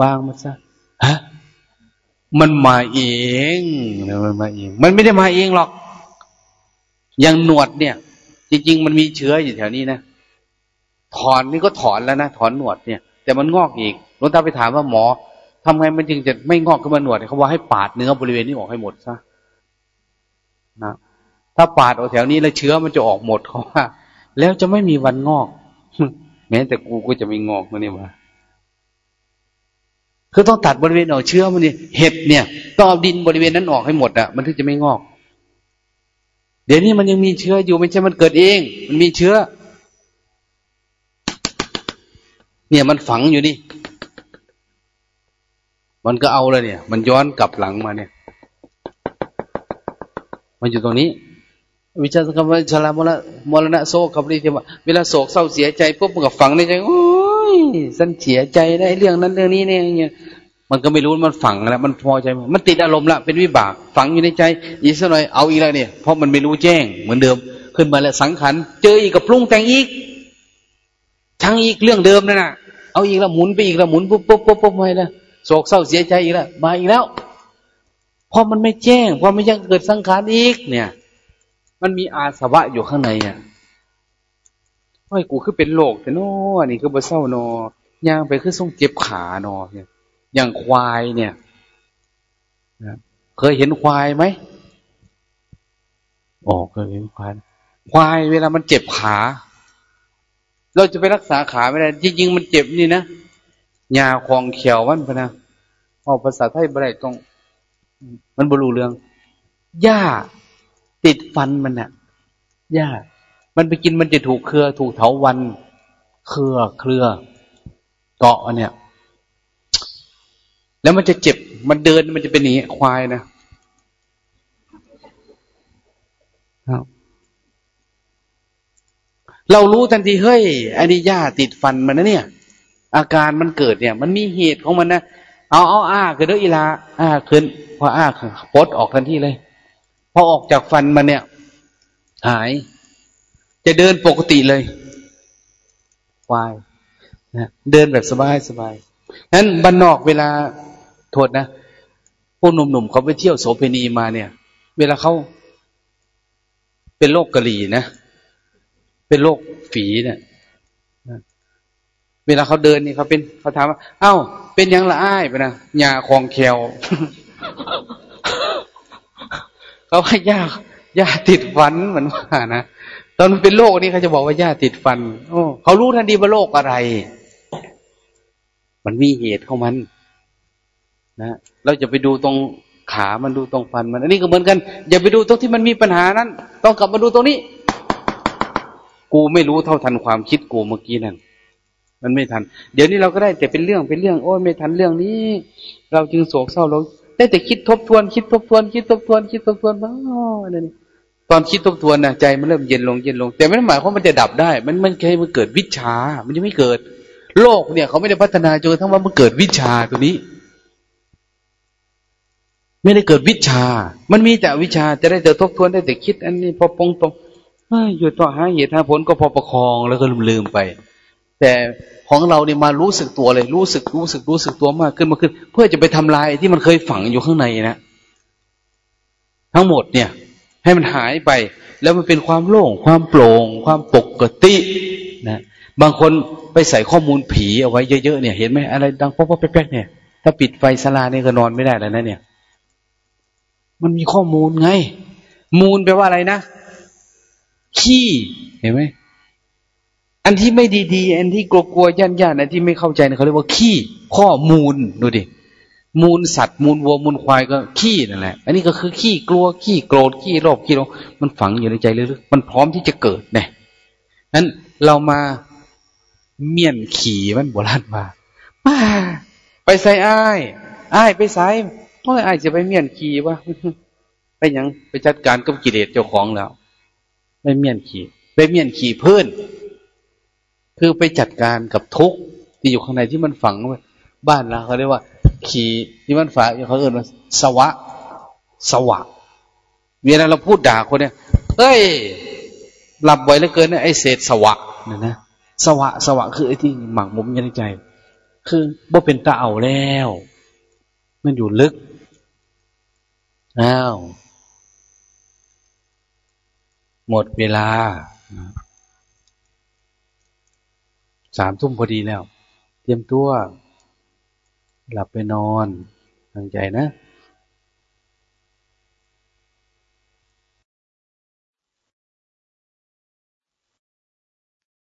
วางมันซะฮะมันมาเองมันมาเอง มันไม่ได้มาเองหรอก อย่างหนวดเนี่ย จริง ๆ มันมีเชื้ออยู่แถวนี้นะถอนนี่ก็ถอนแล้วนะถอนหนวดเนี่ย แต่มันงอกอีกหลวงตาไปถามว่าหมอทำไงมันจึงจะไม่งอกขึ้นมาหนวดเขาว่าให้ปาดเนื้อบริเวณนี้ออกให้หมดซะนะถ้าปาดออกแถวนี้แล้วเชื้อมันจะออกหมดเขาว่า แล้วจะไม่มีวันงอก แม้แต่กูก็จะไม่งอกนะนี่มาคือต้องตัดบริเวณออกเชื้อมันนี่เห็ดเนี่ยต้องเอาดินบริเวณนั้นออกให้หมดอะมันถึงจะไม่งอก เดี๋ยวนี้มันยังมีเชื้ออยู่ไม่ใช่มันเกิดเอง มันมีเชื้อ เนี่ยมันฝังอยู่นี่ มันก็เอาเลยเนี่ย มันย้อนกลับหลังมาเนี่ย มันอยู่ตรงนี้ วิชาสังคมชลามรมรณะโศกครับนี่ที่ว่าเวลาโศกเศร้าเสียใจปุ๊บมันก็ฝังในใจโอ้ยสันเสียใจได้เรื่องนั้นเรื่องนี้เนี่ยเงี้ย มันก็ไม่รู้มันฝังแล้วมันพอใจมันติดอารมณ์ละเป็นวิบากฝังอยู่ในใจอีกสักหน่อยเอาอีกแล้วเนี่ยเพราะมันไม่รู้แจ้งเหมือนเดิม ขึ้นมาแล้วสังขารเจออีกกับปรุงแต่งอีกทั้งอีกเรื่องเดิมนั่นน่ะ เอาอีกแล้วหมุนไปอีกแล้วหมุนปุ๊บปุ๊บปุ๊บปุ๊บไปแล้วโศกเศร้าเสียใจอีกแล้วมาอีกแล้วพอมันไม่แจ้งพอไม่ยังเกิดสังขารอีกเนี่ย มันมีอาสวะอยู่ข้างในอะไอ้กูคือเป็นโรคแต่น่นี่คือบ่เศร้าโนย่างไปคือทรงเจ็บขาโนเนี่ย อย่างควายเนี่ยเคยเห็นควายไหมอ๋อเคยเห็นควาย ควายเวลามันเจ็บขา เราจะไปรักษาขาไม่ได้ จริง ๆ มันเจ็บนี่นะยาคลองเขียวมันพนะออกภาษาไทยบ่ได้ต้องมันบรูเรื่องหญ้าติดฟันมันน่ะยามันไปกินมันจะถูกเครือ ถูกเถาวัน เครือเครือเกาะเนี่ย แล้วมันจะเจ็บ มันเดินมันจะเป็นอย่างนี้ควายนะเรารู้ทันทีเฮ้ยอันนี้หญ้าติดฟันมันนะเนี่ย อาการมันเกิดเนี่ย มันมีเหตุของมันนะเอาเอาอ้าคือเด้ออีลาอ้าขึ้นพออ้าปดออกทันทีเลยพอออกจากฟันมาเนี่ย หาย จะเดินปกติเลยวายนะเดินแบบสบายสบายนั้นบ้านนอกเวลา โทษนะ พวกหนุ่มๆเขาไปเที่ยวโสเภณีมาเนี่ย เวลาเขาเป็นโรคกะหรี่นะ เป็นโรคฝีเนะี่ยเวลาเขาเดินนี่เขาเป็นเขาถามว่าเอ้า เป็นยังละอ้ายไปนะหญ้าคองแควเขาว่าหญ้าหญ้าติดฟันเหมือนว่านะตอนมันเป็นโรคนี่เขาจะบอกว่าหญ้าติดฟัน โอ้เขารู้ทันทีว่าโรคอะไร มันมีเหตุของมัน นะเราจะไปดูตรงขามันดูตรงฟันมันอันนี้ก็เหมือนกัน อย่าไปดูตรงที่มันมีปัญหานั้น ต้องกลับมาดูตรงนี้ กูไม่รู้เท่าทันความคิดกูเมื่อกี้นั่นมันไม่ทัน เดี๋ยวนี้เราก็ได้แต่เป็นเรื่องเป็นเรื่องโอ้ยไม่ทันเรื่องนี้ เราจึงโศกเศร้าเราได้แต่คิดทบทวน คิดทบทวน คิดทบทวน คิดทบทวนบ้างนั่นตอนคิดทบทวนนะใจมันเริ่มเย็นลงเย็นลง แต่ไม่ได้หมายความมันจะดับได้ มันมันแค่มันเกิดวิชา มันยังไม่เกิด โลกเนี่ยเขาไม่ได้พัฒนาจนกระทั้งว่ามันเกิดวิชาตัวนี้ ไม่ได้เกิดวิชา มันมีแต่วิชาจะได้แต่ทบทวนได้แต่คิด อันนี้พอปงตรงอยู่ต่อหาเหตุหาผลก็พอประคองแล้วก็ลืมไป แต่ของเราเนี่ยมารู้สึกตัวเลย รู้สึกรู้สึกรู้สึกตัวมากขึ้นมาขึ้น เพื่อจะไปทำลายที่มันเคยฝังอยู่ข้างในนะทั้งหมดเนี่ย ให้มันหายไป แล้วมันเป็นความโล่ง ความโปร่ง ความปกตินะบางคนไปใส่ข้อมูลผีเอาไว้เยอะๆเนี่ย เห็นไหมอะไรดังป๊อปๆแป๊กๆเนี่ย ถ้าปิดไฟสลาเนี่ยก็นอนไม่ได้แล้วนะเนี่ย มันมีข้อมูลไง มูลแปลว่าอะไรนะขี้เห็นไหมอันที่ไม่ดีๆ อันที่กลัวๆย่านๆอันที่ไม่เข้าใจเขาเรียกว่าขี้ข้อมูลดูดิมูลสัตว์มูลวัวมูลควายก็ขี้นั่นแหละ อันนี้ก็คือขี้กลัวขี้โกรธขี้โลภขี้โลมันฝังอยู่ในใจลึกๆมันพร้อมที่จะเกิดเนี่ยนั้นเรามาเมียนขี่มันโบราณว่าไปใส่อ้ายอ้ายไปใส่ เพราะอ้ายจะไปเมียนขี่วะไปยังไปจัดการกับกิเลสเจ้าของแล้วไปเมียนขี่ไปเมียนขี่เพื่อนคือไปจัดการกับทุกข์ที่อยู่ข้างในที่มันฝังไว้บ้านเราเขาเรียกว่า ขี่ที่มันฝังเขาเรียกว่าสวะ สวะเวลาเราพูดด่าคนเนี่ยเฮ้ยหลับบ่อยเหลือเกินนะไอ้เศษสวะเนี่ยนะสวะสวะคือไอ้ที่หมักมุมยันใจ คือบ่เป็นตาเอาแล้ว มันอยู่ลึก อ้าว หมดเวลา สามทุ่มพอดีแล้ว เตรียมตัว หลับไปนอน ตั้งใจนะ